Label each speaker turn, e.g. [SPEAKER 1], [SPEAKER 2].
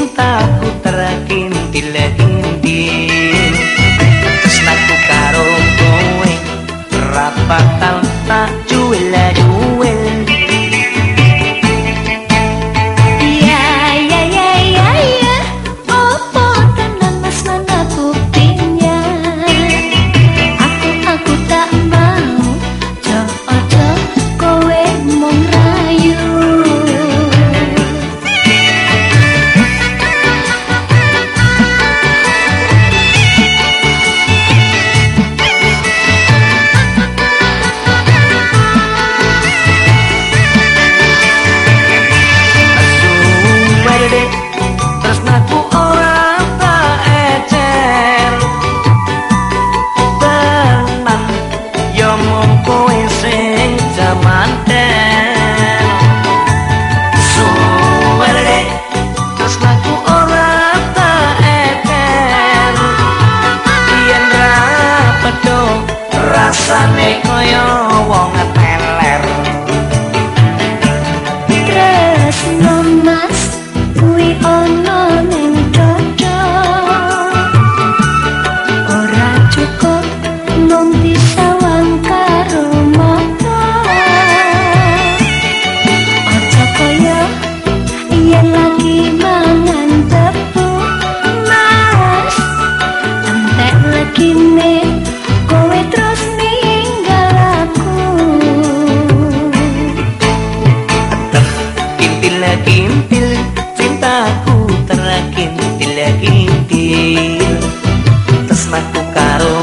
[SPEAKER 1] cintaku terkintil indi Tersnaku karo kowe rapat tak tak rasane kaya wong teler.
[SPEAKER 2] Tresno mas kuwi ana
[SPEAKER 1] kintil kintil cintaku terkintil kintil tresnaku karo